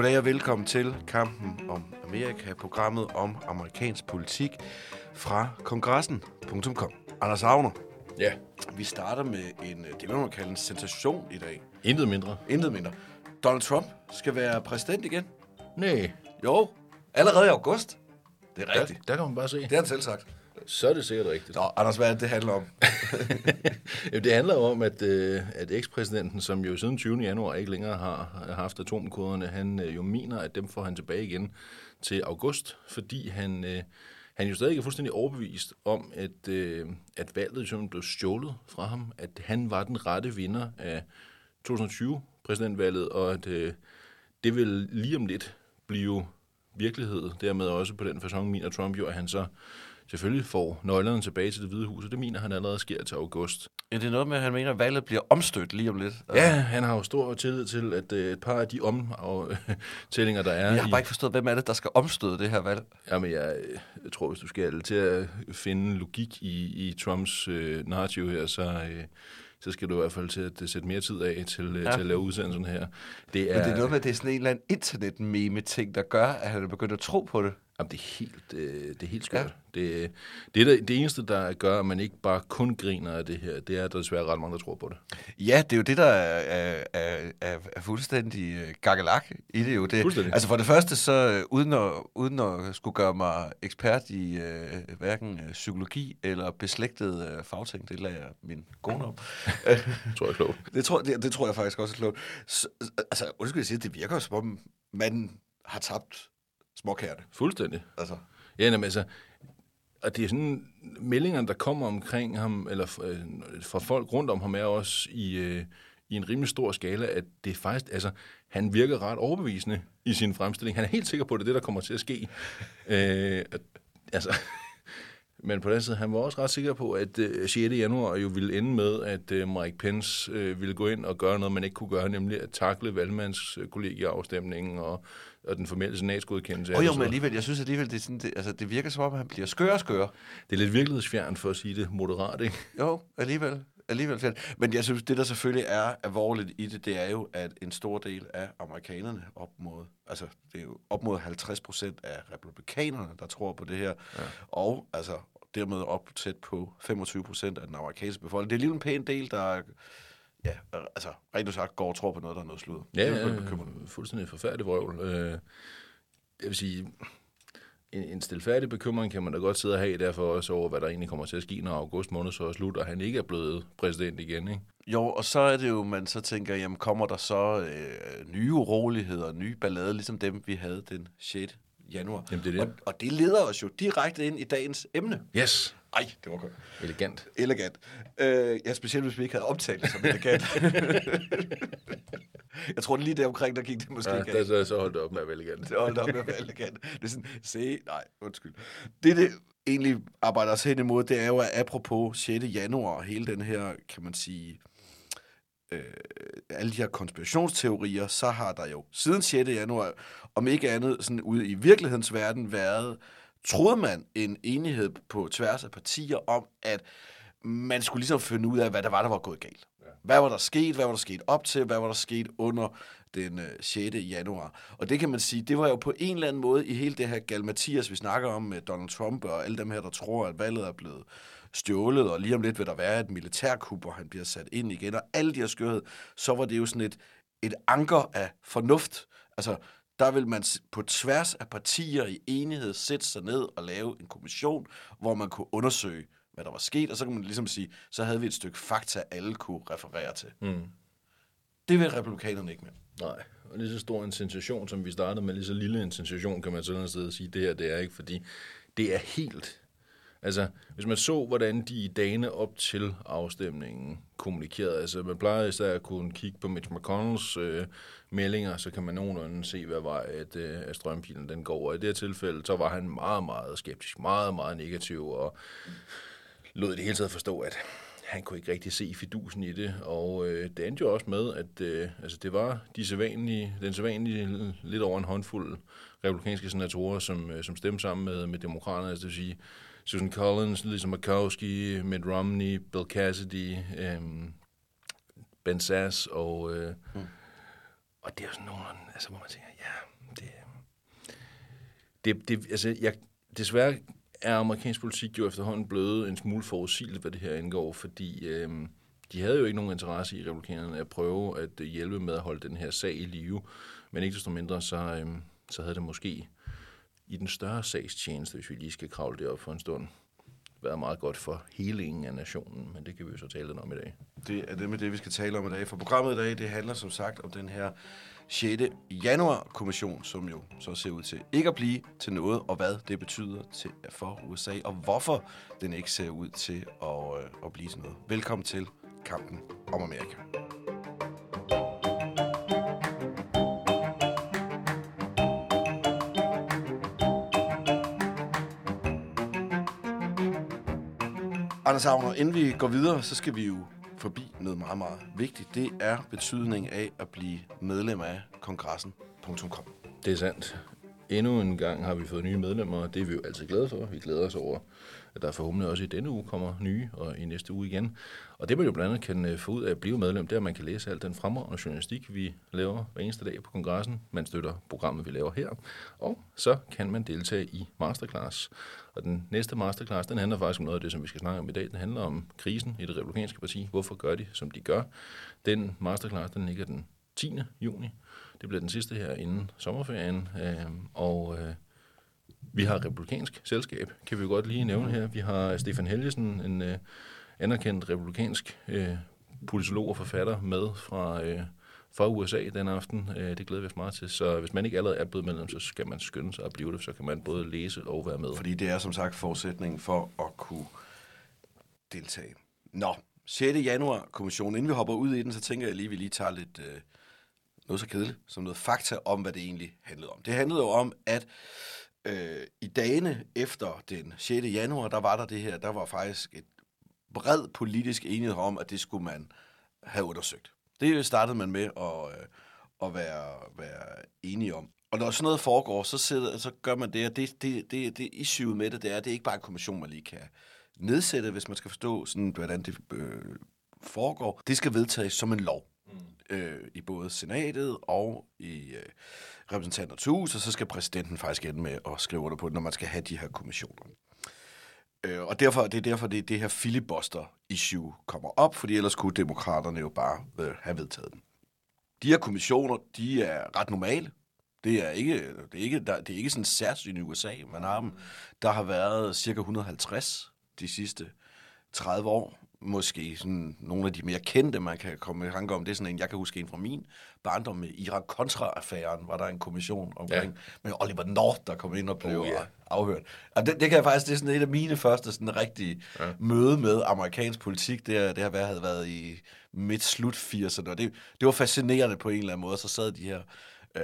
Goddag og velkommen til Kampen om Amerika, programmet om amerikansk politik fra kongressen.com. Anders Agner, Ja, vi starter med en, øh, det vil man kalde en sensation i dag. intet mindre. Intet mindre. Donald Trump skal være præsident igen. Nej, Jo, allerede i august. Det er der, rigtigt. der kan man bare se. Det har han selv sagt. Så er det sikkert rigtigt. Nå, Anders, hvad er det, det handler om? Jamen, det handler om, at, øh, at ekspræsidenten, som jo siden 20. januar ikke længere har haft atomkoderne, han øh, jo mener, at dem får han tilbage igen til august, fordi han, øh, han jo stadig er fuldstændig overbevist om, at, at valget simpelthen blev stjålet fra ham, at han var den rette vinder af 2020 præsidentvalget, og at det vil lige om lidt blive virkelighed, dermed også på den fasong mener Trump jo, at han så selvfølgelig får nøglerne tilbage til det hvide hus, og det mener han allerede sker til august. Ja, det er noget med, at han mener, at valget bliver omstødt lige om lidt. Ja, han har jo stor tillid til, at øh, et par af de omtællinger, der er Jeg har i... bare ikke forstået, hvem er det, der skal omstøde det her valg. Jamen, jeg, jeg tror, hvis du skal til at finde logik i, i Trumps øh, narrativ her, så, øh, så skal du i hvert fald til at sætte mere tid af til, øh, Ja. til at lave udsendelsen her. Det er, Men det er noget med, at det er sådan en eller anden internet-meme-ting, der gør, at han er begyndt at tro på det. Jamen, det er helt, øh, det er helt skørt. Ja. Det, det, er det, det eneste, der gør, at man ikke bare kun griner af det her, det er, at der er desværre ret mange, der tror på det. Ja, det er jo det, der er, er, er, er, fuldstændig øh, gakkelak i det jo. Det, Fuldstændig. altså for det første, så øh, uden at, uden at skulle gøre mig ekspert i øh, hverken øh, psykologi eller beslægtet øh, fagting, det lader jeg min kone om. tror jeg er klogt. det, tror, det, det tror jeg faktisk også er klogt. Så, altså, undskyld, jeg siger, det virker som om, man har tabt småkærne. Fuldstændig. Altså, Ja, jamen, altså, og det er sådan, meldingerne, der kommer omkring ham, eller fra, øh, fra folk rundt om ham, er også i, øh, i en rimelig stor skala, at det er faktisk, altså, han virker ret overbevisende i sin fremstilling. Han er helt sikker på, at det er det, der kommer til at ske. øh, altså, men på den anden side, han var også ret sikker på, at øh, 6. januar jo ville ende med, at øh, Mike Pence øh, ville gå ind og gøre noget, man ikke kunne gøre, nemlig at takle valgmandskollegieafstemningen og, og den formelle senatsgodkendelse. det, jo, men alligevel, jeg synes alligevel, det, er sådan, det, altså, det virker som om, han bliver skør og skør. Det er lidt virkelighedsfjern for at sige det moderat, ikke? Jo, alligevel. Alligevel fedt. Men jeg synes, det der selvfølgelig er alvorligt i det, det er jo, at en stor del af amerikanerne op mod, altså det er jo op mod 50 procent af republikanerne, der tror på det her, ja. og altså dermed op tæt på 25 procent af den amerikanske befolkning. Det er lige en pæn del, der ja, altså rent sagt går og tror på noget, der er noget sludder. Ja, det er jo ja, fuldstændig forfærdelig vrøvl. Øh, jeg vil sige, en, en stilfærdig bekymring kan man da godt sidde og have, derfor også over, hvad der egentlig kommer til at ske, når august måned så er slut, og han ikke er blevet præsident igen, ikke? Jo, og så er det jo, man så tænker, jamen kommer der så øh, nye uroligheder, nye ballade, ligesom dem, vi havde den 6. januar. Jamen, det er det. Og, og det leder os jo direkte ind i dagens emne. Yes! Ej, det var godt. Elegant. Elegant. Øh, ja, specielt hvis vi ikke havde optaget det som elegant. jeg tror lige der omkring, der gik det måske Ja, galt. der, så holdt det op med at være elegant. Det holdt op med at være elegant. Det er sådan, se, nej, undskyld. Det, det egentlig arbejder os hen imod, det er jo, at apropos 6. januar, hele den her, kan man sige, øh, alle de her konspirationsteorier, så har der jo siden 6. januar, om ikke andet sådan ude i virkelighedens verden, været, troede man, en enighed på tværs af partier om, at man skulle ligesom finde ud af, hvad der var, der var gået galt. Hvad var der sket? Hvad var der sket op til? Hvad var der sket under den øh, 6. januar? Og det kan man sige, det var jo på en eller anden måde i hele det her gal Mathias, vi snakker om med Donald Trump og alle dem her, der tror, at valget er blevet stjålet, og lige om lidt vil der være et militærkup, hvor han bliver sat ind igen, og alle de her skørhed, så var det jo sådan et, et anker af fornuft. Altså, der vil man på tværs af partier i enighed sætte sig ned og lave en kommission, hvor man kunne undersøge, hvad der var sket, og så kan man ligesom sige, så havde vi et stykke fakta, alle kunne referere til. Mm. Det vil republikanerne ikke mere. Nej, og lige så stor en sensation, som vi startede med, lige så lille en sensation, kan man sådan et sted sige, det her, det er ikke, fordi det er helt... Altså, hvis man så, hvordan de i dagene op til afstemningen kommunikerede, altså man plejer især at kunne kigge på Mitch McConnells øh, meldinger, så kan man nogenlunde se, hvad vej at, øh, at strømpilen den går. Og i det her tilfælde, så var han meget, meget skeptisk, meget, meget negativ, og lod i det hele taget forstå, at han kunne ikke rigtig se fidusen i det, og øh, det endte jo også med, at øh, altså, det var de sædvanlige, den sædvanlige lidt over en håndfuld republikanske senatorer, som, øh, som stemte sammen med, med demokraterne, altså det vil sige Susan Collins, Lisa Murkowski, Mitt Romney, Bill Cassidy, øh, Ben Sass, og, øh, mm. og det er jo sådan nogle, altså, hvor man tænker, ja, det, det, det altså, jeg, desværre er amerikansk politik jo efterhånden blevet en smule forudsigeligt, hvad det her indgår, fordi øh, de havde jo ikke nogen interesse i republikanerne at prøve at hjælpe med at holde den her sag i live, men ikke desto mindre, så, øh, så havde det måske i den større sagstjeneste, hvis vi lige skal kravle det op for en stund, været meget godt for helingen af nationen, men det kan vi jo så tale lidt om i dag. Det er det med det, vi skal tale om i dag. For programmet i dag, det handler som sagt om den her 6. januar-kommission, som jo så ser ud til ikke at blive til noget, og hvad det betyder til, for USA, og hvorfor den ikke ser ud til at, øh, at blive til noget. Velkommen til kampen om Amerika. Anders Agner, inden vi går videre, så skal vi jo forbi noget meget, meget vigtigt. Det er betydning af at blive medlem af kongressen.com. Det er sandt. Endnu en gang har vi fået nye medlemmer, og det er vi jo altid glade for. Vi glæder os over, at der forhåbentlig også i denne uge kommer nye, og i næste uge igen. Og det man jo blandt andet kan øh, få ud af at blive medlem, det er, at man kan læse alt den fremragende journalistik, vi laver hver eneste dag på kongressen. Man støtter programmet, vi laver her. Og så kan man deltage i masterclass. Og den næste masterclass, den handler faktisk om noget af det, som vi skal snakke om i dag. Den handler om krisen i det republikanske parti. Hvorfor gør de, som de gør? Den masterclass, den ligger den 10. juni. Det bliver den sidste her inden sommerferien. Øh, og øh, vi har republikansk selskab, kan vi jo godt lige nævne her. Vi har Stefan Helgesen, en øh, anerkendt republikansk øh, politolog og forfatter med fra, øh, fra USA den aften. Øh, det glæder vi os meget til. Så hvis man ikke allerede er blevet medlem, så skal man skynde sig at blive det. Så kan man både læse og være med. Fordi det er som sagt forudsætningen for at kunne deltage. Nå, 6. januar kommissionen. Inden vi hopper ud i den, så tænker jeg lige, at vi lige tager lidt øh, noget så kedeligt som noget fakta om, hvad det egentlig handlede om. Det handlede jo om, at øh, i dagene efter den 6. januar, der var der det her, der var faktisk et bred politisk enighed om, at det skulle man have undersøgt. Det startede man med at, øh, at være, være enige om. Og når sådan noget foregår, så, sidder, så gør man det, og det, det, det, det issue med det, det er, det er ikke bare en kommission, man lige kan nedsætte, hvis man skal forstå, sådan, hvordan det øh, foregår. Det skal vedtages som en lov øh, i både senatet og i øh, repræsentanternes hus, og så skal præsidenten faktisk ende med at skrive under på det, når man skal have de her kommissioner. Øh, og derfor, det er derfor, det, det her filibuster-issue kommer op, fordi ellers kunne demokraterne jo bare øh, have vedtaget den. De her kommissioner, de er ret normale. Det er ikke, det er ikke, der, det er ikke sådan særligt i USA, man har dem. Der har været cirka 150 de sidste 30 år. Måske sådan nogle af de mere kendte, man kan komme i tanke om. Det er sådan en, jeg kan huske en fra min barndom med Irak-Contra-affæren, var der en kommission omkring, ja. med Oliver North, der kom ind og blev Oh, ja. afhørt. Og det, det kan jeg faktisk, det er sådan et af mine første sådan rigtige ja. møde med amerikansk politik. Det, det har været, havde været i midt-slut 80'erne, og det, det var fascinerende på en eller anden måde. Så sad de her øh,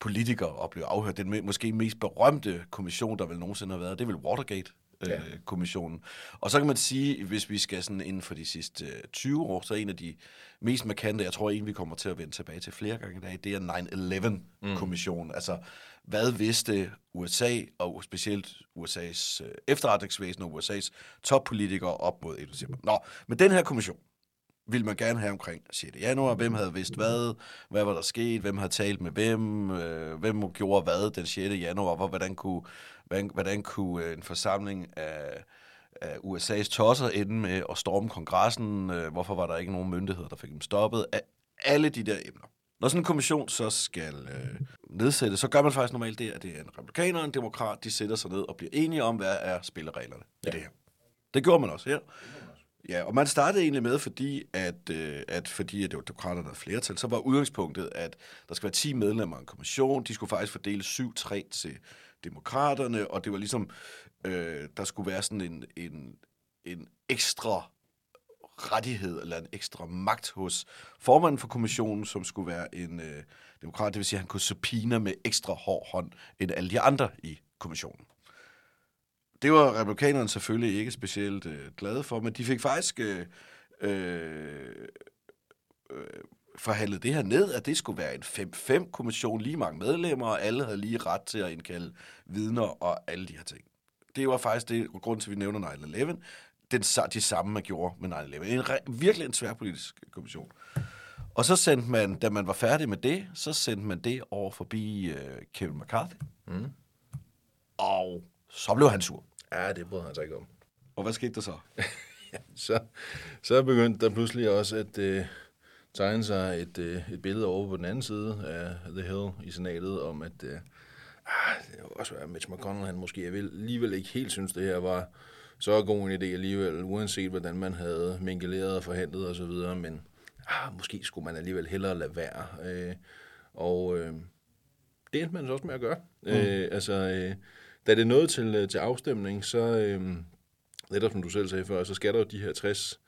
politikere og blev afhørt. Den måske mest berømte kommission, der vel nogensinde har været, det er vel Watergate. Ja. kommissionen. Og så kan man sige, hvis vi skal sådan inden for de sidste øh, 20 år, så er en af de mest markante, jeg tror en, vi kommer til at vende tilbage til flere gange i dag, det er 9-11-kommissionen. Mm. Altså, hvad vidste USA, og specielt USA's øh, efterretningsvæsen og USA's toppolitikere op mod 11. september? Nå, men den her kommission, ville man gerne have omkring 6. januar. Hvem havde vidst hvad? Hvad var der sket? Hvem har talt med hvem? Øh, hvem gjorde hvad den 6. januar? Hvor, hvordan kunne, hvordan, hvordan kunne øh, en forsamling af, af USA's tosser ende med at storme kongressen? Øh, hvorfor var der ikke nogen myndigheder, der fik dem stoppet? A- alle de der emner. Når sådan en kommission så skal øh, nedsættes, så gør man faktisk normalt det, at det er en republikaner og en demokrat, de sætter sig ned og bliver enige om, hvad er spillereglerne ja. i det her. Det gjorde man også her. Ja, og man startede egentlig med, fordi at, øh, at fordi at det var demokraterne der havde flertal, så var udgangspunktet, at der skal være 10 medlemmer af en kommission. De skulle faktisk fordele 7-3 til demokraterne, og det var ligesom, øh, der skulle være sådan en, en, en ekstra rettighed eller en ekstra magt hos formanden for kommissionen, som skulle være en øh, demokrat. Det vil sige, at han kunne subpoena med ekstra hård hånd end alle de andre i kommissionen. Det var republikanerne selvfølgelig ikke specielt øh, glade for, men de fik faktisk øh, øh, øh, forhandlet det her ned, at det skulle være en 5-5-kommission, lige mange medlemmer, og alle havde lige ret til at indkalde vidner og alle de her ting. Det var faktisk det, grund til, at vi nævner 9-11. Den, de samme, man gjorde med 9-11. En, virkelig en tværpolitisk kommission. Og så sendte man, da man var færdig med det, så sendte man det over forbi øh, Kevin McCarthy. Mm. Og så blev han sur. Ja, det bryder han sig ikke om. Og hvad skete der så? Så, så begyndte der pludselig også at øh, tegne sig et, øh, et billede over på den anden side af The Hill i senatet om, at øh, ah, det var også være, at Mitch McConnell, han måske alligevel ikke helt synes, det her var så god en idé alligevel, uanset hvordan man havde mingeleret og forhandlet osv., men ah, måske skulle man alligevel hellere lade være. Øh, og øh, det endte man så også med at gøre. Mm. Øh, altså, øh, da det nåede til, øh, til afstemning, så, øh, netop som du selv sagde før, så skal der jo de her 60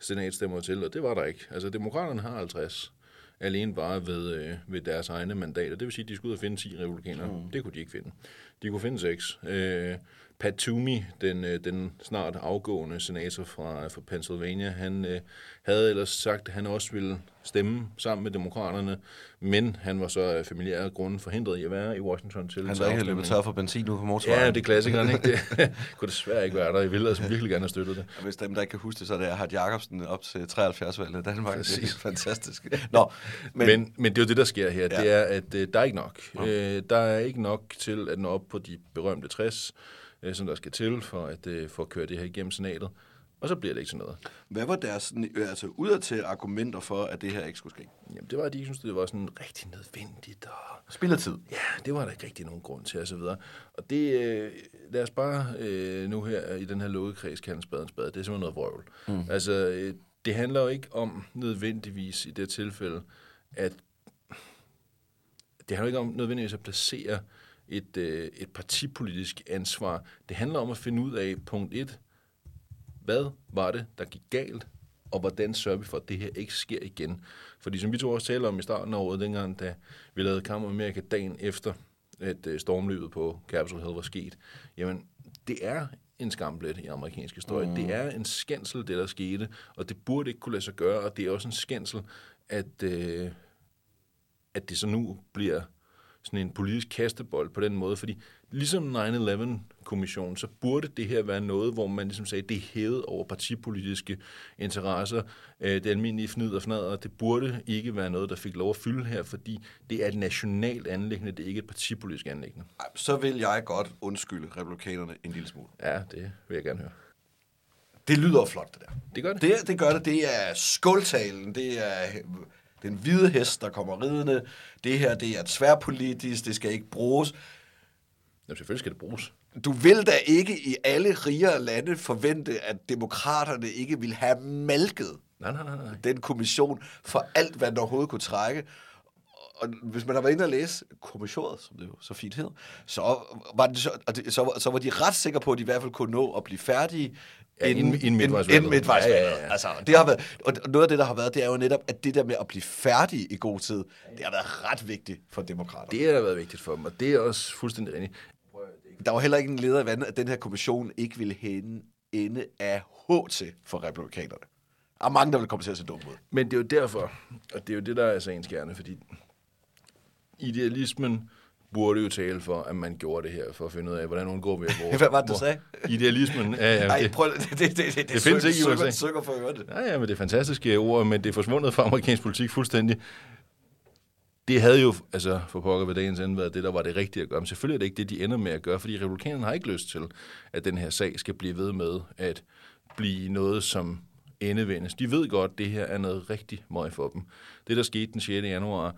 senatstemmer til, og det var der ikke. Altså, demokraterne har 50 alene bare ved, øh, ved deres egne mandater. Det vil sige, at de skulle ud og finde 10 republikanere. Mm. Det kunne de ikke finde. De kunne finde 6. Øh, Pat Toomey, den, øh, den snart afgående senator fra, fra Pennsylvania, han øh, havde ellers sagt, at han også ville stemme sammen med demokraterne, men han var så af familiære grunde forhindret i at være i Washington til Han var ikke løbet tør for benzin ude på motorvejen. Ja, det er klassikeren, ikke? Det kunne desværre ikke være der. Jeg ville altså virkelig gerne have støttet det. Og Hvis dem, der ikke kan huske det, så er det Hart Jacobsen op til 73-valget i Danmark. Det er fantastisk. Nå, men, Men, men, det er jo det, der sker her. Ja. Ja. Det er, at øh, der er ikke nok. Øh, der er ikke nok til at nå op på de berømte 60, øh, som der skal til for at, øh, at køre det her igennem senatet. Og så bliver det ikke til noget. hvad var deres sådan, øh, altså, udadtil argumenter for, at det her ikke skulle ske? Jamen, det var, at de ikke syntes, det var sådan rigtig nødvendigt. Og Spilletid. ja, det var der ikke rigtig nogen grund til, og så videre. Og det, øh, lad os bare øh, nu her i den her lukkede kreds kalde en spade en spade. Det er simpelthen noget vrøvl. Mm. Altså, øh, det handler jo ikke om nødvendigvis i det tilfælde, at det handler ikke om nødvendigvis at placere et, øh, et partipolitisk ansvar. Det handler om at finde ud af, punkt 1, hvad var det, der gik galt, og hvordan sørger vi for, at det her ikke sker igen. Fordi som vi to også talte om i starten af året, dengang da vi lavede Kamp Amerika dagen efter, at øh, stormløbet på Capitol Hill var sket, jamen det er en skamblet i amerikansk historie. Mm. Det er en skændsel, det der skete, og det burde ikke kunne lade sig gøre, og det er også en skændsel, at, øh, at det så nu bliver sådan en politisk kastebold på den måde, fordi ligesom 9-11-kommissionen, så burde det her være noget, hvor man ligesom sagde, det er hævet over partipolitiske interesser, øh, det almindelige fnid og fnader, det burde ikke være noget, der fik lov at fylde her, fordi det er et nationalt anlæggende, det er ikke et partipolitisk anlæggende. Så vil jeg godt undskylde republikanerne en lille smule. Ja, det vil jeg gerne høre. Det lyder flot, det der. Det gør det. Det, det gør det. Det er skåltalen. Det er den hvide hest, der kommer ridende. Det her, det er tværpolitisk. Det skal ikke bruges. Jamen, selvfølgelig skal det bruges. Du vil da ikke i alle rigere lande forvente, at demokraterne ikke vil have malket Nej, nej, nej, nej. den kommission for alt, hvad den overhovedet kunne trække. Og hvis man har været inde og læse kommissionet, som det jo så fint hed, så var, det så, så, så var de ret sikre på, at de i hvert fald kunne nå at blive færdige Ja, inden- inden midtvejsvalget. Inden midtvejsvalget. Ja, ja, ja. Altså, det har været, og noget af det, der har været, det er jo netop, at det der med at blive færdig i god tid, det har været ret vigtigt for demokraterne. Det har været vigtigt for dem, og det er også fuldstændig rigtigt. Der var heller ikke en leder i vandet, at den her kommission ikke ville hende ende af HT for republikanerne. Der er mange, der vil komme til at se dumt ud. Men det er jo derfor, og det er jo det, der er sagens kerne, fordi idealismen burde jo tale for, at man gjorde det her, for at finde ud af, hvordan undgår vi at bruge. Hvad var det, du sagde? Idealismen, ja, ja. Nej, det, prøv, det, det, det, det, det, det findes ikke i USA. sukker for at det. ja, ja, men det er fantastiske ord, men det er forsvundet fra amerikansk politik fuldstændig. Det havde jo, altså for pokker ved dagens ende, været det, der var det rigtige at gøre. Men selvfølgelig er det ikke det, de ender med at gøre, fordi republikanerne har ikke lyst til, at den her sag skal blive ved med at blive noget, som endevendes. De ved godt, at det her er noget rigtig meget for dem. Det, der skete den 6. januar,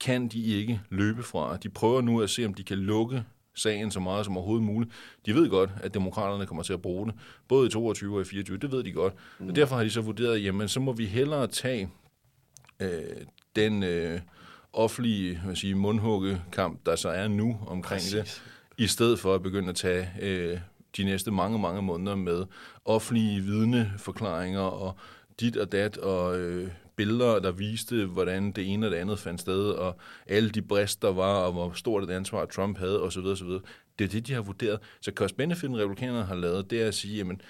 kan de ikke løbe fra. De prøver nu at se, om de kan lukke sagen så meget som overhovedet muligt. De ved godt, at demokraterne kommer til at bruge det, både i 22 og i 24, det ved de godt. Mm. Og derfor har de så vurderet, jamen så må vi hellere tage øh, den øh, offentlige hvad sige, mundhuggekamp, der så er nu omkring Præcis. det, i stedet for at begynde at tage øh, de næste mange, mange måneder med offentlige vidneforklaringer og dit og dat og øh, billeder, der viste, hvordan det ene og det andet fandt sted, og alle de brister, der var, og hvor stort et ansvar Trump havde, osv. osv. Det er det, de har vurderet. Så cost-benefit, republikanerne har lavet, det er at sige, jamen,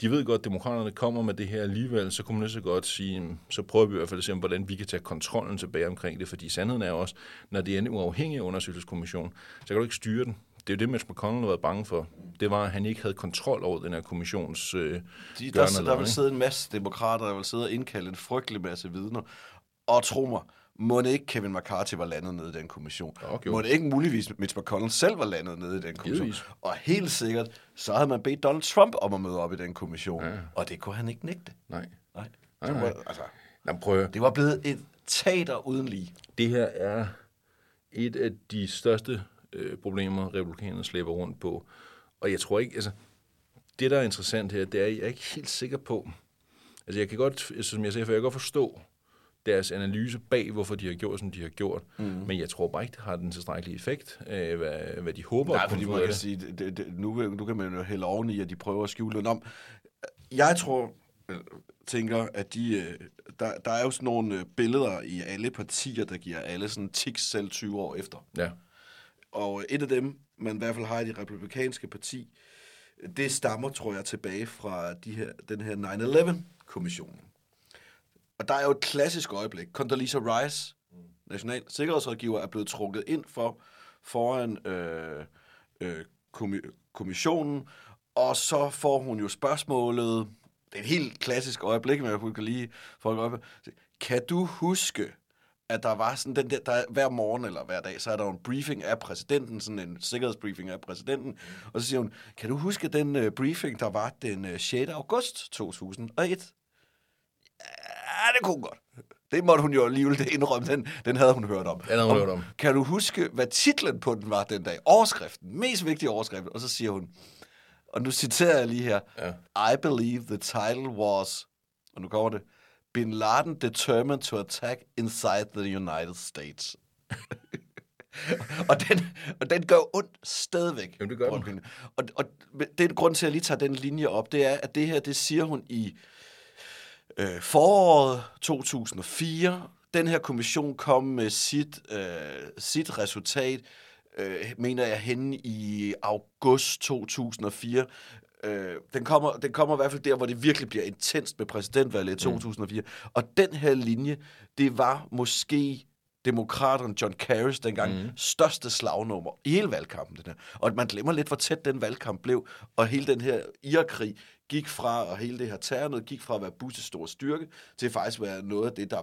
de ved godt, at demokraterne kommer med det her alligevel, så kunne man så godt sige, så prøver vi i hvert fald at se, hvordan vi kan tage kontrollen tilbage omkring det, fordi sandheden er også, når det er en uafhængig undersøgelseskommission, så kan du ikke styre den. Det er jo det, Mitch McConnell har været bange for. Det var, at han ikke havde kontrol over den her kommissions øh, De, der, der vil sidde en masse demokrater, der vil sidde og indkalde en frygtelig masse vidner. Og tro mig, må det ikke Kevin McCarthy var landet nede i den kommission? Okay. Må det ikke muligvis Mitch McConnell selv var landet nede i den kommission? Givetvis. Og helt sikkert, så havde man bedt Donald Trump om at møde op i den kommission. Ja. Og det kunne han ikke nægte. Nej. Nej. Nej. var- Altså, Nå, prøv det var blevet et teater uden lige. Det her er et af de største øh, problemer, republikanerne slæber rundt på. Og jeg tror ikke, altså, det der er interessant her, det er, at jeg er ikke helt sikker på, altså jeg kan godt, som jeg siger, for jeg kan godt forstå deres analyse bag, hvorfor de har gjort, som de har gjort, mm. men jeg tror bare ikke, det har den tilstrækkelige effekt, af, hvad, hvad de håber Nej, fordi man kan det. sige, det, det, nu, nu kan man jo hælde oven i, at de prøver at skjule noget om. Jeg tror, øh, tænker, at de, øh, der, der er jo sådan nogle øh, billeder i alle partier, der giver alle sådan tics selv 20 år efter. Ja. Og et af dem, man i hvert fald har i det republikanske parti, det stammer, tror jeg, tilbage fra de her, den her 9-11-kommission. Og der er jo et klassisk øjeblik. Condoleezza Rice, national sikkerhedsrådgiver, er blevet trukket ind for foran øh, øh, kommissionen, og så får hun jo spørgsmålet, det er et helt klassisk øjeblik, men jeg kan lige folk op. Kan du huske, at der var sådan den der, der er, hver morgen eller hver dag, så er der en briefing af præsidenten, sådan en sikkerhedsbriefing af præsidenten, og så siger hun, kan du huske den uh, briefing, der var den uh, 6. august 2001? Ja, det kunne godt. Det måtte hun jo alligevel indrømme, den, den havde hun hørt om. Den havde hun hørt om. Kan du huske, hvad titlen på den var den dag? Overskriften, mest vigtige overskrift. Og så siger hun, og nu citerer jeg lige her, Ja. I believe the title was, og nu kommer det, Bin Laden determined to attack inside the United States. og, den, og den gør ondt stadigvæk. Jamen, det gør den. Og, og den grund til, at jeg lige tager den linje op, det er, at det her, det siger hun i øh, foråret 2004. Den her kommission kom med sit, øh, sit resultat, øh, mener jeg, henne i august 2004. Øh, den, kommer, den kommer i hvert fald der, hvor det virkelig bliver intenst med præsidentvalget i 2004. Mm. Og den her linje, det var måske demokrateren John Kerrys dengang mm. største slagnummer i hele valgkampen. Den her. Og man glemmer lidt, hvor tæt den valgkamp blev, og hele den her Irak-krig gik fra, og hele det her terror gik fra at være Bush's store styrke, til faktisk at være noget af det, der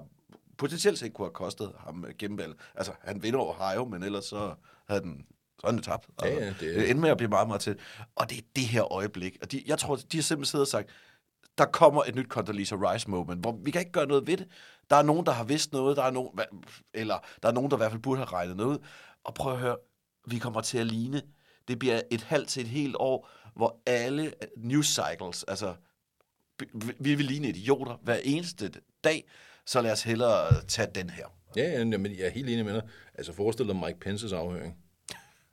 potentielt set kunne have kostet ham gennemvalget. Altså, han vinder Ohio, men ellers så havde den så er jo tabt. Ja, Altså, ja, det det, er- det endte med at blive meget, meget tæt. Og det er det her øjeblik. Og de, jeg tror, de har simpelthen siddet og sagt, der kommer et nyt Condoleezza Rice moment, hvor vi kan ikke gøre noget ved det. Der er nogen, der har vidst noget, der er nogen, eller der er nogen, der i hvert fald burde have regnet noget ud. Og prøv at høre, vi kommer til at ligne. Det bliver et halvt til et helt år, hvor alle news cycles, altså vi- vi vil ligne idioter hver eneste dag, så lad os hellere tage den her. Ja, ja, men jeg er helt enig med dig. Altså, forestil dig Mike Pences afhøring.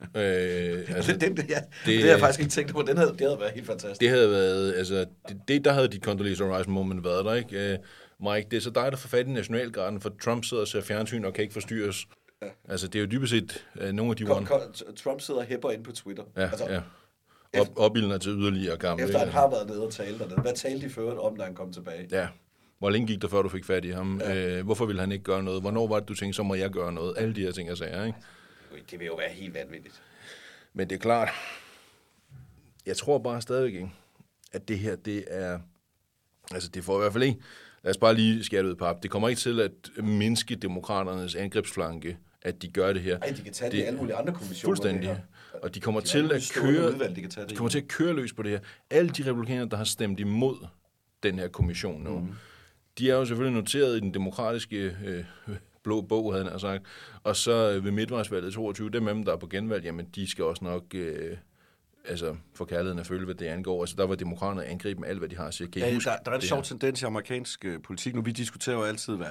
Øh, altså, Den, den, ja, det, det- det har jeg faktisk ikke tænkt på. Den havde, det havde været helt fantastisk. det havde været, altså, det, det der havde de Condoleezza Rice moment været der, ikke? Øh, Mike, det er så dig, der får fat i Nationalgarden, for Trump sidder og ser fjernsyn og kan ikke forstyrres. Altså, det er jo dybest set øh, nogle af de Kom, kom, Trump sidder og hæpper ind på Twitter. Ja, altså, ja. Op, opildner til yderligere gamle. Efter han har været nede og tale dernede. Hvad talte de før om, da han kom tilbage? Ja. Hvor længe gik der, før du fik fat i ham? Ja. Øh, hvorfor ville han ikke gøre noget? Hvornår var det, du tænkte, så må jeg gøre noget? Alle de her ting og sager, ikke? Det vil jo være helt vanvittigt. Men det er klart, jeg tror bare stadigvæk ikke, at det her, det er, altså det får i hvert fald ikke, lad os bare lige skære det ud på pap, det kommer ikke til at mindske demokraternes angrebsflanke, at de gør det her. Ej, de kan tage det, i alle mulige andre kommissioner. Fuldstændig. det. Og de kommer De til at køre, udvalg, de kan tage det de kommer til at køre løs på det her. Alle de republikanere, der har stemt imod den her kommission nu. Mm. De er jo selvfølgelig noteret i den demokratiske øh, blå bog, havde han sagt. Og så øh, ved midtvejsvalget 22, dem af dem, der er på genvalg, jamen de skal også nok... Øh, altså for kærligheden at følge, hvad det angår. Altså, der var demokraterne angribe med alt, hvad de har sige. Kan Ja, huske der, der er en sjov tendens i amerikansk øh, politik. Nu vi diskuterer jo altid, hvad,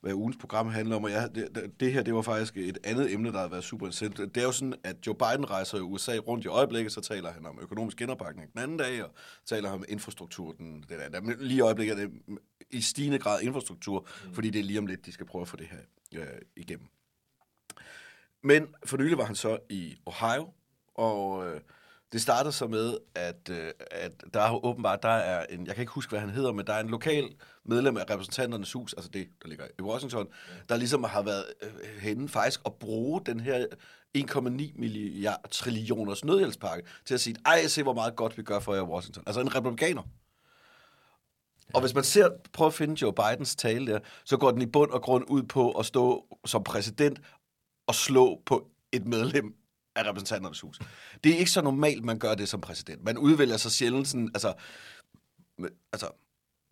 hvad ugens program handler om, og ja, det, det, her, det var faktisk et andet emne, der har været super interessant. Det er jo sådan, at Joe Biden rejser i USA rundt i øjeblikket, så taler han om økonomisk genopbakning den anden dag, og taler han om infrastruktur den, den anden dag. Lige i øjeblikket er det i stigende grad infrastruktur, mm. fordi det er lige om lidt, de skal prøve at få det her øh, igennem. Men for nylig var han så i Ohio, og øh, det starter så med, at, øh, at der er åbenbart, der er en, jeg kan ikke huske, hvad han hedder, men der er en lokal medlem af repræsentanternes hus, altså det, der ligger i Washington, der ligesom har været øh, henne faktisk at bruge den her 1,9 milliard trillioners nødhjælpspakke til at sige, ej, se hvor meget godt vi gør for jer i Washington. Altså en republikaner. Og hvis man ser, prøver at finde Joe Bidens tale der, så går den i bund og grund ud på at stå som præsident og slå på et medlem af repræsentanternes hus. Det er ikke så normalt, man gør det som præsident. Man udvælger sig sjældent sådan, altså, altså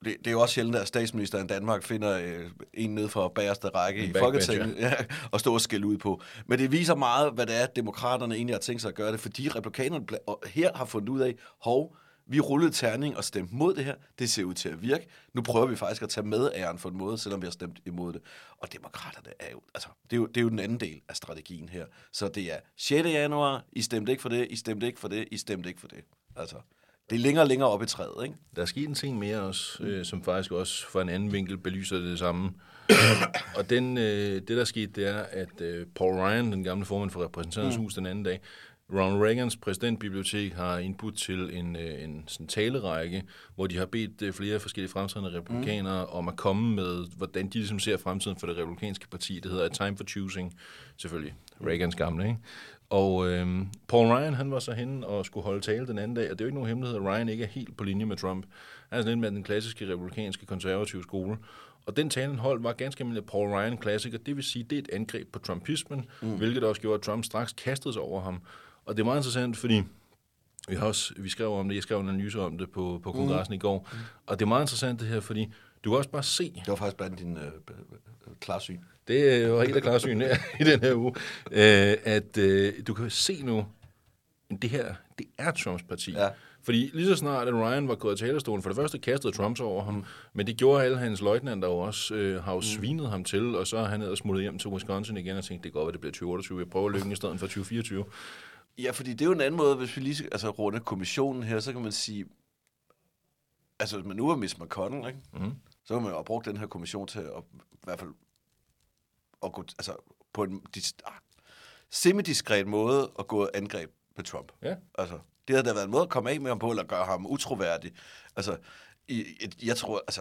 det, det er jo også sjældent, at statsministeren i Danmark finder øh, en ned fra bagerste række En i. Folketinget ja, og stå og skælde ud på. Men det viser meget, hvad det er, at demokraterne egentlig har tænkt sig at gøre det, fordi republikanerne her har fundet ud af, hov, vi rullede terning og stemte mod det her. Det ser ud til at virke. Nu prøver vi faktisk at tage med æren for en måde, selvom vi har stemt imod det. Og demokraterne er jo, altså, det er jo, det er jo den anden del af strategien her. Så det er 6. januar, I stemte ikke for det, I stemte ikke for det, I stemte ikke for det. Altså, det er længere og længere op i træet, ikke? Der er sket en ting mere også, øh, som faktisk også fra en anden vinkel belyser det samme. og den, øh, det, der er sket, det er, at øh, Paul Ryan, den gamle formand for repræsentanternes mm. hus den anden dag, Ronald Reagans præsidentbibliotek har indbudt til en, øh, en sådan talerække, hvor de har bedt øh, flere forskellige fremtidende republikanere mm. om at komme med, hvordan de ligesom ser fremtiden for det republikanske parti. Det hedder A Time for Choosing, selvfølgelig. Reagans gamle, ikke? Og øhm, Paul Ryan, han var så henne og skulle holde tale den anden dag, og det er jo ikke nogen hemmelighed, at Ryan ikke er helt på linje med Trump. Han er sådan lidt med den klassiske republikanske konservative skole. Og den tale, han holdt, var ganske almindelig Paul Ryan klassiker. Det vil sige, det er et angreb på Trumpismen, mm. hvilket også gjorde, at Trump straks kastede sig over ham. Og det er meget interessant, fordi vi, har også, vi skrev om det, jeg skrev en analyse om det på, på kongressen mm. i går, og det er meget interessant det her, fordi du kan også bare se, Det var faktisk blandt dine øh, b- b- klarsyn. det øh, var helt af klarsyn her i den her uge, øh, at øh, du kan se nu, at det her, det er Trumps parti. Ja. Fordi lige så snart, at Ryan var gået af talerstolen, for det første kastede Trump sig over ham, men det gjorde alle hans løjtnanter jo også, øh, har jo svinet ham til, og så er han og smuttet hjem til Wisconsin igen og tænkte, det går godt, at det bliver 2028, jeg prøver lykken i stedet for 2024. Ja, fordi det er jo en anden måde, hvis vi lige altså, runde kommissionen her, så kan man sige, altså hvis man nu er Miss McConnell, ikke? Mhm. så kan man jo have brugt den her kommission til at i hvert fald at gå, altså, på en dis, ah, semidiskret måde at gå angreb på Trump. Ja. Altså, det havde da været en måde at komme af med ham på, eller gøre ham utroværdig. Altså, i, et, jeg tror, altså,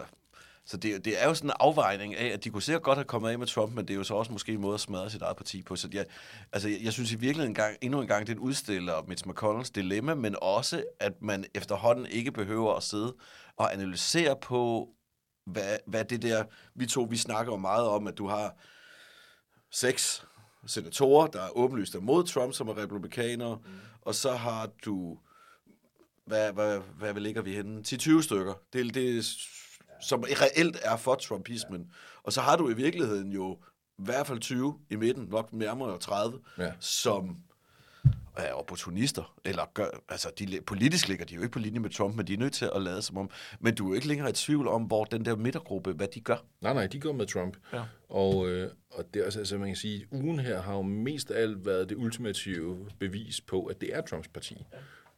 så det, det er jo sådan en afvejning af, at de kunne sikkert godt have kommet af med Trump, men det er jo så også måske en måde at smadre sit eget parti på. Så jeg, altså, jeg, jeg synes i virkeligheden en gang, endnu en gang, det udstiller Mitch McConnells dilemma, men også, at man efterhånden ikke behøver at sidde og analysere på, hvad, hvad det der, vi to, vi snakker jo meget om, at du har seks senatorer, der er åbenlyst er mod Trump, som er republikanere, mm. og så har du, hvad, hvad, hvad ligger vi henne? 10-20 stykker. Det er det, som reelt er for Trumpismen. Og så har du i virkeligheden jo i hvert fald 20 i midten, nok nærmere 30, Ja. som er opportunister, eller gør, altså de, politisk ligger de jo ikke på linje med Trump, men de er nødt til at lade som om, men du er jo ikke længere i tvivl om, hvor den der midtergruppe, hvad de gør. Nej, nej, de går med Trump. Ja. Og, øh, og det er også, altså, man kan sige, ugen her har jo mest af alt været det ultimative bevis på, at det er Trumps parti.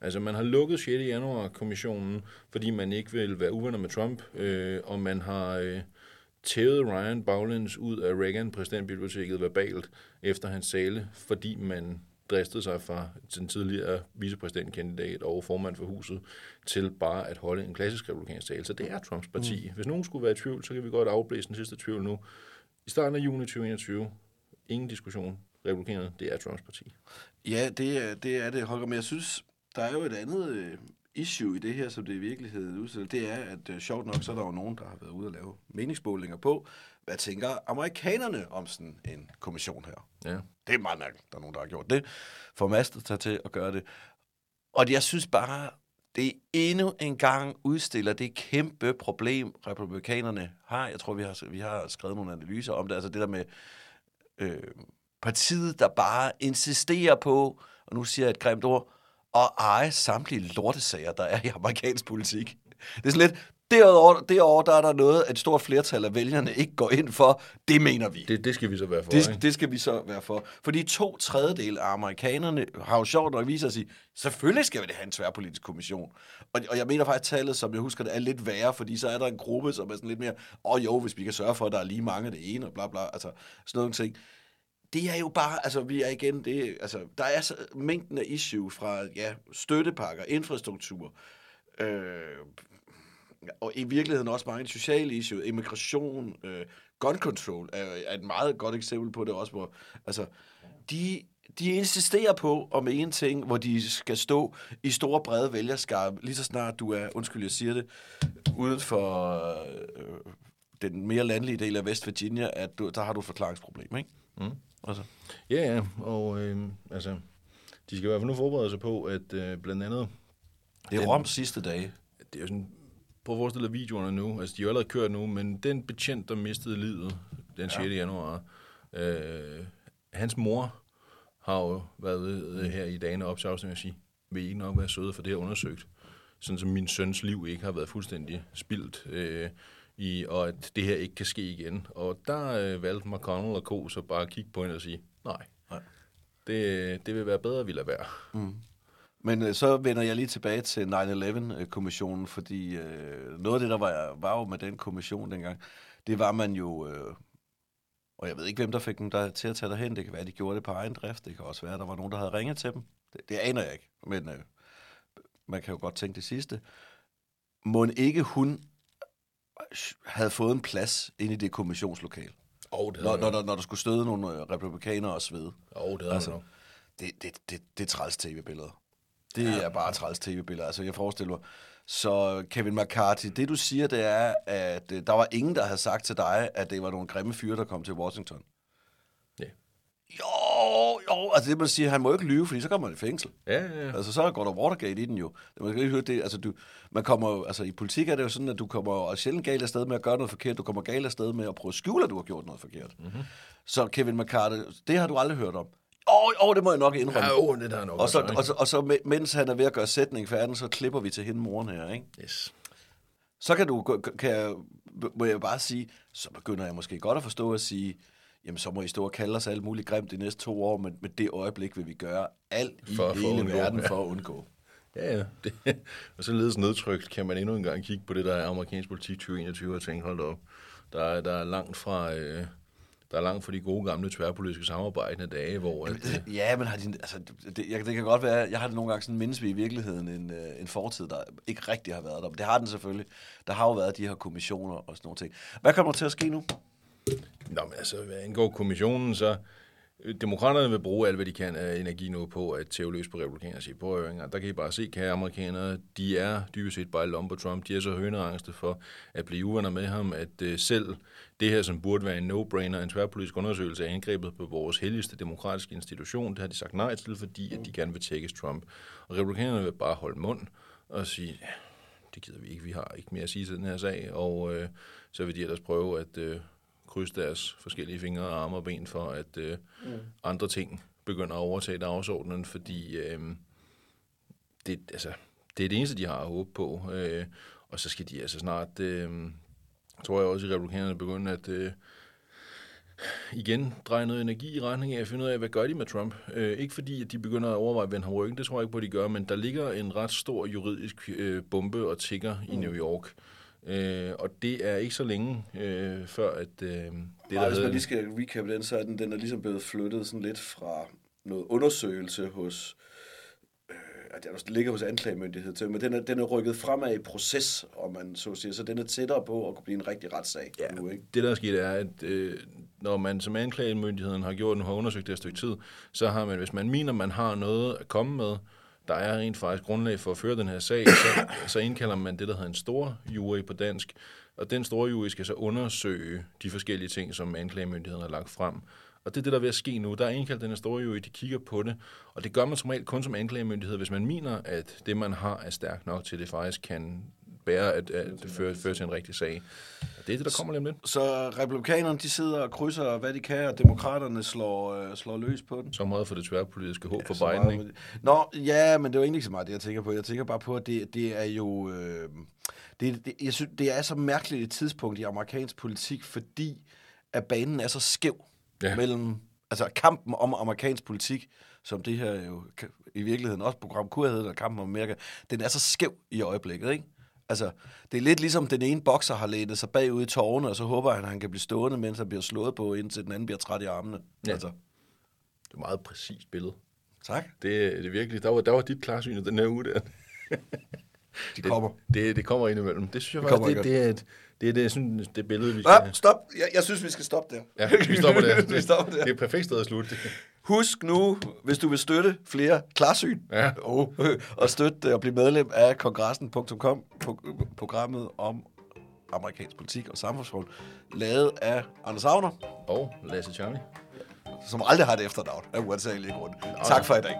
Altså, man har lukket 6. januar-kommissionen, fordi man ikke vil være uvenner med Trump, øh, og man har øh, tævet Ryan baglæns ud af Reagan præsidentbiblioteket verbalt efter hans tale, fordi man dristede sig fra den tidligere vicepræsidentkandidat og formand for huset til bare at holde en klassisk republikansk tale. Så det er Trumps parti. Mm. Hvis nogen skulle være i tvivl, så kan vi godt afblæse den sidste tvivl nu. I starten af juni 2021, ingen diskussion. Republikanerne, det er Trumps parti. Ja, det er det, er det Holger. Men jeg synes, der er jo et andet øh, issue i det her, som det i virkeligheden udstiller. Det er, at øh, sjovt nok, så er der jo nogen, der har været ude og lave meningsmålinger på, hvad tænker amerikanerne om sådan en kommission her? Ja. Det er meget mærkeligt, der er nogen, der har gjort det. For Master tager til at gøre det. Og jeg synes bare, det endnu en gang udstiller det kæmpe problem, republikanerne har. Jeg tror, vi har, vi har skrevet nogle analyser om det. Altså det der med øh, partiet, der bare insisterer på, og nu siger jeg et grimt ord, at eje samtlige lortesager, der er i amerikansk politik. Det er sådan lidt, derover, derover der er der noget, at et stort flertal af vælgerne ikke går ind for. Det mener vi. Det, det skal vi så være for, Det, ikke? det skal vi så være for. Fordi to tredjedel af amerikanerne har jo sjovt nok vist sig at sige, selvfølgelig skal vi det have en tværpolitisk kommission. Og, og jeg mener faktisk, at tallet, som jeg husker, det er lidt værre, fordi så er der en gruppe, som er sådan lidt mere, åh oh, jo, hvis vi kan sørge for, at der er lige mange af det ene, og bla bla, altså sådan nogle ting. Det er jo bare, altså vi er igen, det, altså, der er så, mængden af issue fra ja, støttepakker, infrastruktur, øh, og i virkeligheden også mange sociale issue, immigration, øh, gun control er, er et meget godt eksempel på det også, hvor altså, de, de insisterer på om en ting, hvor de skal stå i store brede vælgerskab, lige så snart du er, undskyld jeg siger det, uden for øh, den mere landlige del af West Virginia, at du, der har du et forklaringsproblem, ikke? Mm. Altså. Ja, ja, og øh, altså, de skal i hvert fald nu forberede sig på, at øh, blandt andet, Det er Roms sidste dage. det er jo sådan, prøv at forestille dig videoerne nu, altså de er jo allerede kørt nu, men den betjent, der mistede livet den 6. Ja. januar, øh, hans mor har jo været ude her i dagene op til afstemning og sige, vil I ikke nok være søde for det her undersøgt? Sådan som min søns liv ikke har været fuldstændig spildt, øh, i, og at det her ikke kan ske igen. Og der øh, valgte McConnell og Co. så bare at kigge på hende og sige, nej, Nej. det, det vil være bedre, vi lader være. Men øh, så vender jeg lige tilbage til 9-11-kommissionen, fordi øh, noget af det, der var, var jo med den kommission dengang, det var man jo, øh, og jeg ved ikke, hvem der fik dem der, til at tage derhen. Det kan være, de gjorde det på egen drift. Det kan også være, at der var nogen, der havde ringet til dem. Det, det aner jeg ikke, men øh, man kan jo godt tænke det sidste. Må ikke hun havde fået en plads inde i det kommissionslokale, Og det når, når, der, når der skulle støde nogle øh, republikanere og svede. Og det Altså, altså, det, det, det, det er træls tv-billeder. Det ja. er bare træls tv-billeder. Altså, jeg forestiller mig. Så Kevin McCarthy, det du siger, det er, at øh, der var ingen, der havde sagt til dig, at det var nogle grimme fyre, der kom til Washington. Ja. Jo, jo, altså det man siger, han må ikke lyve, fordi så kommer han i fængsel. Ja, ja, ja. Altså, så går der Watergate i den jo. Man kan ikke høre det. Altså, du, man kommer, altså, i politik er det jo sådan, at du kommer sjældent galt afsted med at gøre noget forkert. Du kommer galt afsted med at prøve at skjule, at du har gjort noget forkert. Mm-hmm. Så Kevin McCarthy, det har du aldrig hørt om. Åh, oh, oh, det må jeg nok indrømme. Ja, jo, det der er nok Og så, og, så, og så me- mens han er ved at gøre sætning færdig, så klipper vi til hende moren her, ikke? Yes. Så kan du, kan jeg, må jeg bare sige, så begynder jeg måske godt at forstå at sige, jamen så må I stå og kalde os alt muligt grimt de næste to år, men med det øjeblik vil vi gøre alt i For- hele undgå, verden ja. for at undgå. Ja, ja. Det, og således nedtrykt kan man endnu en gang kigge på det, der er amerikansk politik 2021 og tænke, hold op, der er, der er langt fra... Øh, der er langt fra de gode gamle tværpolitiske samarbejdende dage, hvor... At, øh, Ja, men har de, altså, det, jeg, det kan godt være, jeg har det nogle gange sådan mindes vi i virkeligheden en, øh, en fortid, der ikke rigtig har været der. Men det har den selvfølgelig. Der har jo været de her kommissioner og sådan nogle ting. Hvad kommer der til at ske nu? Nå, men altså, hvad angår kommissionen, så... Øh, demokraterne vil bruge alt, hvad de kan af energi nu på at tæve løs på republikanerne og sige, på øringer. Der kan I bare se, kære amerikanere, de er dybest set bare lomme på Trump. De er så høneangste for at blive uvenner med ham, at øh, selv det her, som burde være en no-brainer, en tværpolitisk undersøgelse af angrebet på vores helligste demokratiske institution, det har de sagt nej til, fordi at de gerne vil tækkes Trump. Og republikanerne vil bare holde mund og sige, ja, det gider vi ikke, vi har ikke mere at sige til den her sag, og øh, så vil de ellers prøve at øh, krydse deres forskellige fingre, arme og ben for, at øh, mm. andre ting begynder at overtage dagsordenen, fordi øh, det, altså, det er det eneste, de har at håbe på. Øh, og så skal de altså snart, øh, tror jeg også, at republikanerne begynder at øh, igen dreje noget energi i retning af at finde ud af, hvad gør de med Trump. Øh, ikke fordi, at de begynder at overveje at vende ham ryggen, det tror jeg ikke på, at de gør, men der ligger en ret stor juridisk øh, bombe og tigger i New York. Øh, og det er ikke så længe øh, før, at øh, det, der Ej, hvis man lige skal recap den, så er den, den er ligesom blevet flyttet sådan lidt fra noget undersøgelse hos, øh, at den ligger hos anklagemyndighed til, men den er, den er rykket fremad i proces, om man så siger, så den er tættere på at kunne blive en rigtig retssag ja. nu, ikke? Det, der er sket, er, at øh, når man som anklagemyndigheden har gjort, har undersøgt det et stykke tid, så har man, hvis man mener, man har noget at komme med, der er rent faktisk grundlag for at føre den her sag, så, så indkalder man det, der hedder en stor jury på dansk, og den store jury skal så undersøge de forskellige ting, som anklagemyndigheden har lagt frem. Og det er det, der er ved at ske nu. Der er indkaldt den her store jury, de kigger på det, og det gør man som regel kun som anklagemyndighed, hvis man mener, at det, man har, er stærkt nok til, at det faktisk kan bære, at, at det fører, fører til en rigtig sag. Og det er det, der kommer lige om lidt. Så republikanerne, de sidder og krydser, hvad de kan, og demokraterne slår, øh, slår løs på den. Så meget for det tværpolitiske håb for Så Biden, ikke? Nå, ja, men det er jo egentlig ikke så meget det, jeg tænker på. Jeg tænker bare på, at det, det er jo... Øh, det, det, jeg synes, det er så mærkeligt et tidspunkt i amerikansk politik, fordi at banen er så skæv Ja. ja. mellem... Altså kampen om amerikansk politik, som det her jo i virkeligheden også program kunne have heddet, kampen om Amerika, den er så skæv i øjeblikket, ikke? Altså, det er lidt ligesom den ene bokser har lænet sig bagud i tårne, og så håber han, at han kan blive stående, mens han bliver slået på, indtil den anden bliver træt i armene. Ja. Altså, Det er et meget præcist billede. tak. Det, det er virkelig, der var, der var dit klarsyn den her uge der. De kommer. Det, det, det kommer ind imellem. Det synes jeg Det faktisk, det, det, er et, det er det, synes, det billede, vi Ah, skal... stop. Jeg, jeg synes, vi skal stoppe der. Ja, vi stopper der. vi stopper der. Det er et perfekt sted at slutte. Husk nu, hvis du vil støtte flere klarsyn, Ja. og, og støtte og blive medlem af kongressen.com, pro- programmet om amerikansk politik og samfundsforhold, lavet af Anders Agner, Og Lasse Charlie. som aldrig har et efternavn af uansagelige grunde. Tak for i dag.